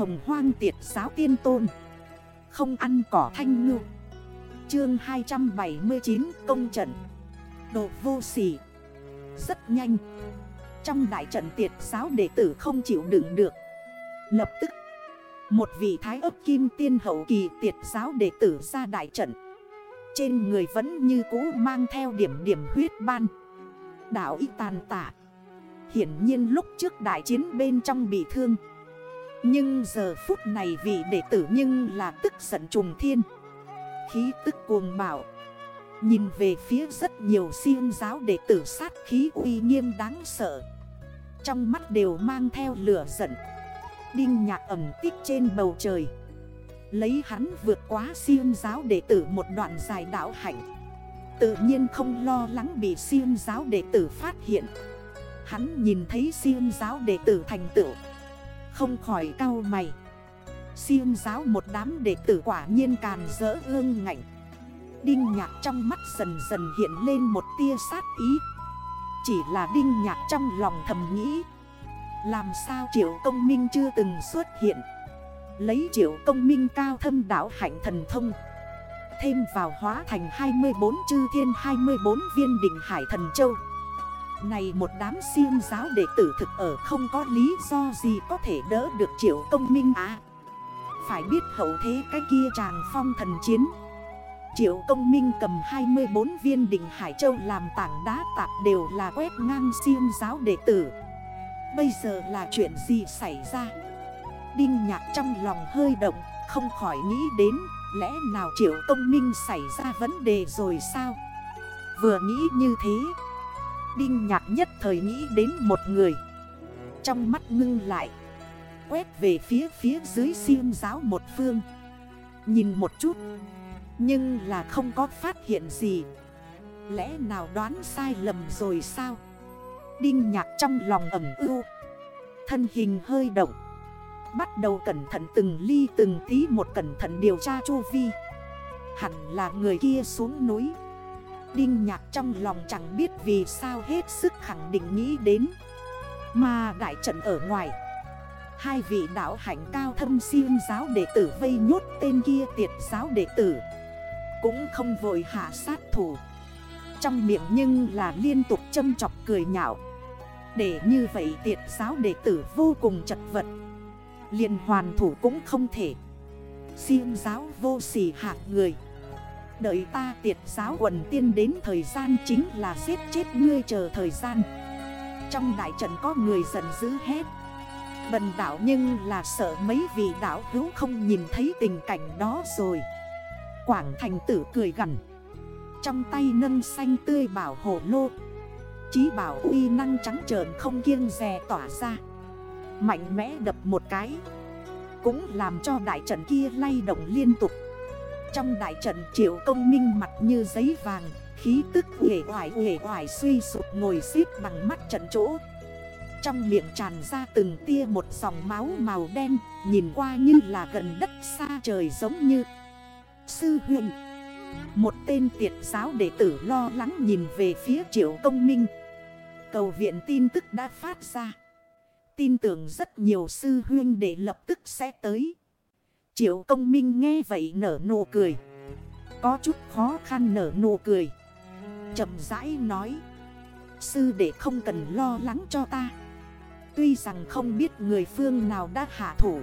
hồng hoang tiệt giáo tiên tôn. Không ăn cỏ thanh ngư. Chương 279 công trận. Đồ vô sỉ. Rất nhanh. Trong đại trận tiệt giáo đệ tử không chịu đựng được. Lập tức, Một vị thái ấp kim tiên hậu kỳ tiệt giáo đệ tử ra đại trận. Trên người vẫn như cũ mang theo điểm điểm huyết ban. Đảo y tàn tạ. Hiển nhiên lúc trước đại chiến bên trong bị thương. Nhưng giờ phút này vị đệ tử nhưng là tức giận trùng thiên. Khí tức cuồng bạo. Nhìn về phía rất nhiều siêng giáo đệ tử sát khí uy nghiêm đáng sợ. Trong mắt đều mang theo lửa giận. Đinh nhạc ẩm tích trên bầu trời. Lấy hắn vượt quá siêng giáo đệ tử một đoạn dài đảo hạnh. Tự nhiên không lo lắng bị siêng giáo đệ tử phát hiện. Hắn nhìn thấy siêng giáo đệ tử thành tựu. Không khỏi cao mày. Siêng giáo một đám đệ tử quả nhiên càn rỡ ương ngạnh. Đinh nhạc trong mắt dần dần hiện lên một tia sát ý. Chỉ là đinh nhạc trong lòng thầm nghĩ, Làm sao triệu công minh chưa từng xuất hiện? Lấy triệu công minh cao thâm đảo hạnh thần thông, Thêm vào hóa thành 24 chư thiên 24 viên đỉnh hải thần châu. Này một đám siêng giáo đệ tử thực ở không có lý do gì có thể đỡ được triệu công minh à Phải biết hậu thế cái kia chàng phong thần chiến. Triệu công minh cầm 24 viên đỉnh Hải Châu làm tảng đá tạp đều là quét ngang siêng giáo đệ tử. Bây giờ là chuyện gì xảy ra? Đinh nhạc trong lòng hơi động, Không khỏi nghĩ đến Lẽ nào triệu công minh xảy ra vấn đề rồi sao? Vừa nghĩ như thế Đinh nhạc nhất thời nghĩ đến một người. Trong mắt ngưng lại. Quét về phía phía dưới siêng giáo một phương. Nhìn một chút. Nhưng là không có phát hiện gì. Lẽ nào đoán sai lầm rồi sao? Đinh nhạc trong lòng ẩm ưu. Thân hình hơi động. Bắt đầu cẩn thận từng ly từng tí một cẩn thận điều tra chu vi. Hẳn là người kia xuống núi. Đinh nhạc trong lòng chẳng biết vì sao hết sức khẳng định nghĩ đến. Mà đại trận ở ngoài, Hai vị đạo hạnh cao thâm siêng giáo đệ tử vây nhốt tên kia tiệt giáo đệ tử, Cũng không vội hạ sát thủ. Trong miệng nhưng là liên tục châm chọc cười nhạo. Để như vậy tiệt giáo đệ tử vô cùng chật vật, liền hoàn thủ cũng không thể. Siêng giáo vô sỉ hạ người. Đợi ta tiệt giáo quần tiên đến thời gian chính là giết chết ngươi chờ thời gian. Trong đại trận có người giận dữ hết Bần đảo nhưng là sợ mấy vị đảo hữu không nhìn thấy tình cảnh đó rồi. Quảng thành tử cười gần Trong tay nâng xanh tươi bảo hộ lô. Chí bảo uy năng trắng trợn không kiêng rè tỏa ra. Mạnh mẽ đập một cái. Cũng làm cho đại trận kia lay động liên tục. Trong đại trận triệu công minh mặt như giấy vàng, Khí tức hề hoài hề hoài suy sụp ngồi xếp bằng mắt trận chỗ. Trong miệng tràn ra từng tia một dòng máu màu đen, Nhìn qua như là gần đất xa trời giống như Sư huyền Một tên tiệt giáo đệ tử lo lắng nhìn về phía triệu công minh. Cầu viện tin tức đã phát ra. Tin tưởng rất nhiều sư huyên để lập tức sẽ tới. Triệu công minh nghe vậy nở nụ cười. Có chút khó khăn nở nụ cười. chậm rãi nói. Sư đệ không cần lo lắng cho ta. Tuy rằng không biết người phương nào đã hạ thủ.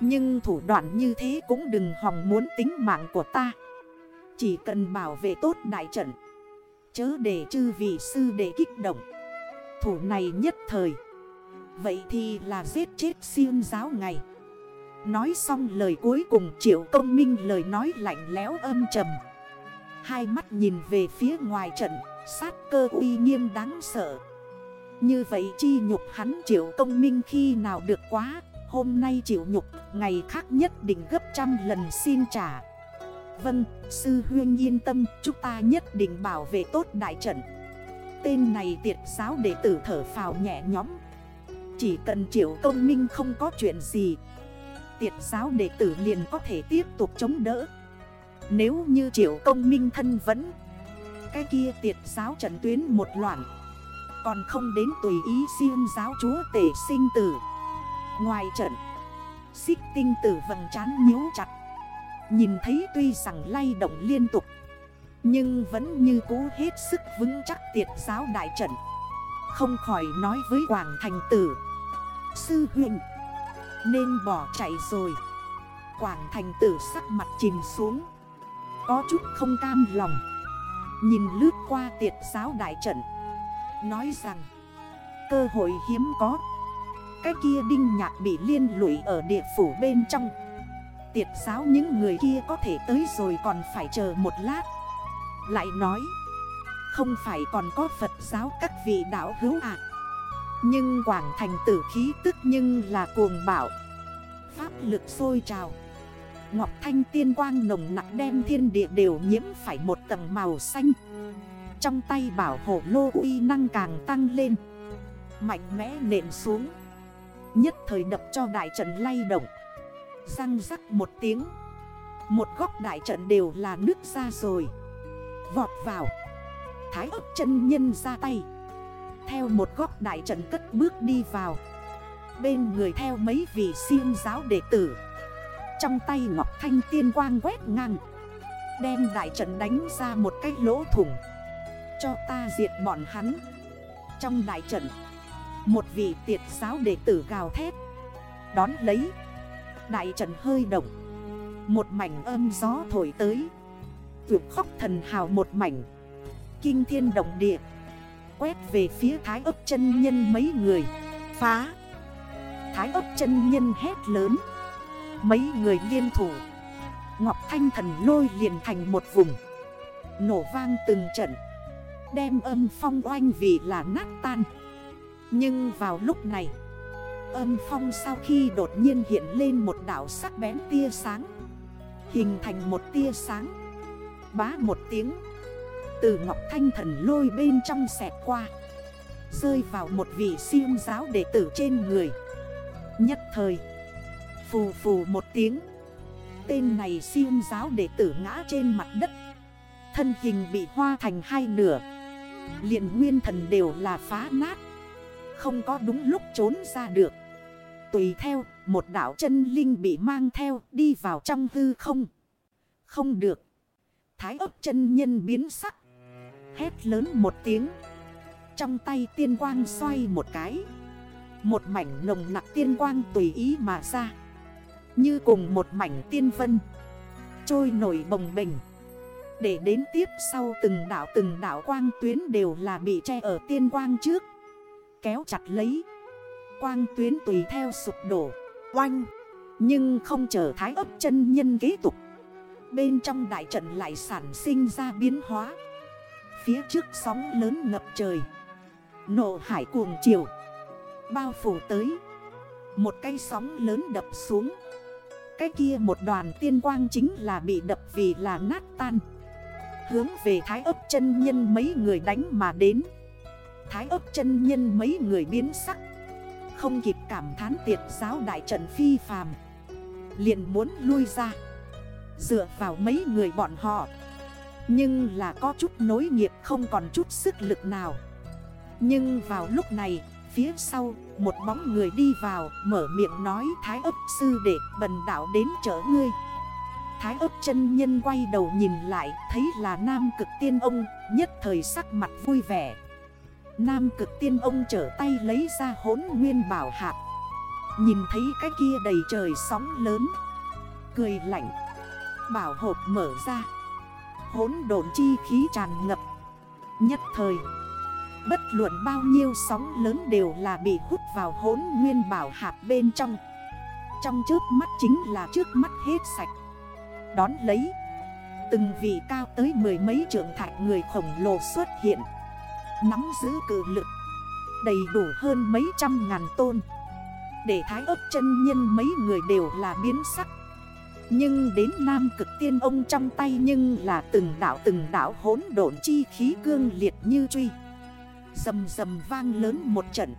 Nhưng thủ đoạn như thế cũng đừng hòng muốn tính mạng của ta. Chỉ cần bảo vệ tốt đại trận. Chớ để chư vị sư đệ kích động. Thủ này nhất thời. Vậy thì là giết chết siêu giáo ngày Nói xong lời cuối cùng, triệu công minh lời nói lạnh lẽo âm trầm. Hai mắt nhìn về phía ngoài trận, Sát cơ uy nghiêm đáng sợ. Như vậy chi nhục hắn triệu công minh khi nào được quá? Hôm nay chịu nhục, Ngày khác nhất định gấp trăm lần xin trả. Vâng sư huyên yên tâm, Chúng ta nhất định bảo vệ tốt đại trận. Tên này tiệt giáo đệ tử thở phào nhẹ nhóm chỉ cần triệu công minh không có chuyện gì Tiệt giáo đệ tử liền có thể tiếp tục chống đỡ. Nếu như triệu công minh thân vẫn, Cái kia tiệt giáo trận tuyến một loạn, Còn không đến tùy ý siêng giáo chúa tể sinh tử. Ngoài trận, Xích tinh tử vầng trán nhíu chặt, Nhìn thấy tuy rằng lay động liên tục, Nhưng vẫn như cũ hết sức vững chắc tiệt giáo đại trận. Không khỏi nói với Quảng Thành Tử, Sư huynh nên bỏ chạy rồi. Quảng Thành Tử sắc mặt chìm xuống. Có chút không cam lòng. Nhìn lướt qua tiệt giáo đại trận. Nói rằng, Cơ hội hiếm có. Cái kia đinh nhạc bị liên lụy ở địa phủ bên trong. Tiệt giáo những người kia có thể tới rồi còn phải chờ một lát. Lại nói, Không phải còn có Phật giáo các vị đạo hữu ạ à. Nhưng Quảng Thành tử khí tức nhưng là cuồng bảo Pháp lực sôi trào. Ngọc Thanh tiên quang nồng nặng đem thiên địa đều nhiễm phải một tầng màu xanh. Trong tay bảo hộ lô uy năng càng tăng lên. Mạnh mẽ nện xuống. Nhất thời đập cho đại trận lay động. Răng rắc một tiếng. Một góc đại trận đều là nước ra rồi. Vọt vào. Thái ấp chân nhân ra tay. Theo một góc đại trận cất bước đi vào. Bên người theo mấy vị siêng giáo đệ tử. Trong tay Ngọc Thanh tiên quang quét ngang. Đem đại trận đánh ra một cái lỗ thủng. Cho ta diệt bọn hắn. Trong đại trận, Một vị tiệt giáo đệ tử gào thét. Đón lấy, Đại trận hơi động. Một mảnh âm gió thổi tới. Vượt khóc thần hào một mảnh. Kinh thiên động địa. Quét về phía thái ấp chân nhân mấy người. Phá. Thái ấp chân nhân hét lớn. Mấy người liên thủ. Ngọc Thanh thần lôi liền thành một vùng. Nổ vang từng trận. Đem âm phong oanh vì là nát tan. Nhưng vào lúc này, Âm phong sau khi đột nhiên hiện lên một đảo sắc bén tia sáng. Hình thành một tia sáng. Bá một tiếng. Từ Ngọc Thanh thần lôi bên trong xẹt qua. Rơi vào một vị siêu giáo đệ tử trên người. Nhất thời, Phù phù một tiếng. Tên này siêu giáo đệ tử ngã trên mặt đất. Thân hình bị hoa thành hai nửa. Liền nguyên thần đều là phá nát. Không có đúng lúc trốn ra được. Tùy theo, một đảo chân linh bị mang theo đi vào trong hư không. Không được. Thái ấp chân nhân biến sắc. Hét lớn một tiếng. Trong tay tiên quang xoay một cái. Một mảnh nồng nặng tiên quang tùy ý mà ra. Như cùng một mảnh tiên vân. Trôi nổi bồng bình Để đến tiếp sau từng đảo từng đảo quang tuyến đều là bị che ở tiên quang trước. Kéo chặt lấy. Quang tuyến tùy theo sụp đổ. Oanh. Nhưng không chờ thái ấp chân nhân kế tục. Bên trong đại trận lại sản sinh ra biến hóa. Phía trước sóng lớn ngập trời. Nộ hải cuồng chiều. Bao phủ tới. Một cây sóng lớn đập xuống. Cái kia một đoàn tiên quang chính là bị đập vì là nát tan. Hướng về thái ấp chân nhân mấy người đánh mà đến. Thái ấp chân nhân mấy người biến sắc. Không kịp cảm thán tiệt giáo đại trận phi phàm. Liền muốn lui ra. Dựa vào mấy người bọn họ. Nhưng là có chút nối nghiệp không còn chút sức lực nào Nhưng vào lúc này Phía sau, một bóng người đi vào, mở miệng nói Thái ấp sư để bần đảo đến chở ngươi. Thái ấp chân nhân quay đầu nhìn lại, thấy là nam cực tiên ông, nhất thời sắc mặt vui vẻ. Nam cực tiên ông trở tay lấy ra hốn nguyên bảo hạt. Nhìn thấy cái kia đầy trời sóng lớn. Cười lạnh. Bảo hộp mở ra. Hốn đồn chi khí tràn ngập. Nhất thời. Bất luận bao nhiêu sóng lớn đều là bị hút vào hốn nguyên bảo hạt bên trong Trong trước mắt chính là trước mắt hết sạch Đón lấy, Từng vị cao tới mười mấy trưởng thạch người khổng lồ xuất hiện Nắm giữ cử lực, Đầy đủ hơn mấy trăm ngàn tôn Để thái ấp chân nhân mấy người đều là biến sắc nhưng đến nam cực tiên ông trong tay nhưng là từng đảo từng đảo hốn độn chi khí cương liệt như truy. Dầm dầm vang lớn một trận.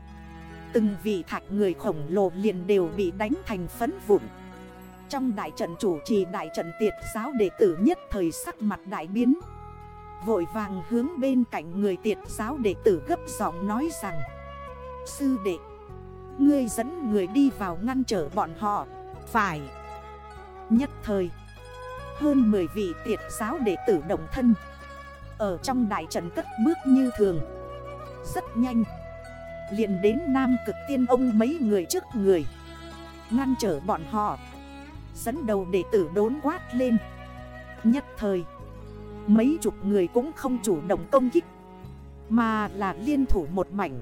Từng vị thạch người khổng lồ liền đều bị đánh thành phấn vụn. Trong đại trận chủ trì đại trận tiệt giáo đệ tử nhất thời sắc mặt đại biến. Vội vàng hướng bên cạnh người tiệt giáo đệ tử gấp giọng nói rằng, Sư đệ, Ngươi dẫn người đi vào ngăn trở bọn họ, Phải. Nhất thời. Hơn 10 vị tiệt giáo đệ tử đồng thân. Ở trong đại trận cất bước như thường. Rất nhanh. Liền đến Nam cực tiên ông mấy người trước người. Ngăn trở bọn họ. Dẫn đầu đệ tử đốn quát lên. Nhất thời. Mấy chục người cũng không chủ động công kích. Mà là liên thủ một mảnh.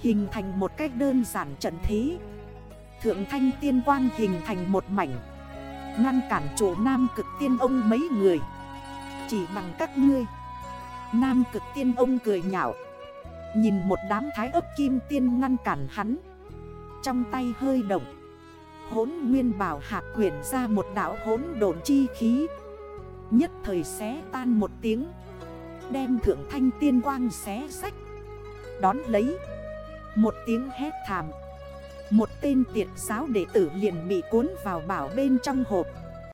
Hình thành một cách đơn giản trận thế. Thượng thanh tiên quang hình thành một mảnh. Ngăn cản chỗ nam cực tiên ông mấy người. Chỉ bằng các ngươi. Nam cực tiên ông cười nhạo. Nhìn một đám thái ấp kim tiên ngăn cản hắn. Trong tay hơi động. Hốn nguyên bảo hạt quyển ra một đảo hốn đồn chi khí. Nhất thời xé tan một tiếng. Đem thượng thanh tiên quang xé sách. Đón lấy. Một tiếng hét thảm. Một tên tiệt giáo đệ tử liền bị cuốn vào bảo bên trong hộp.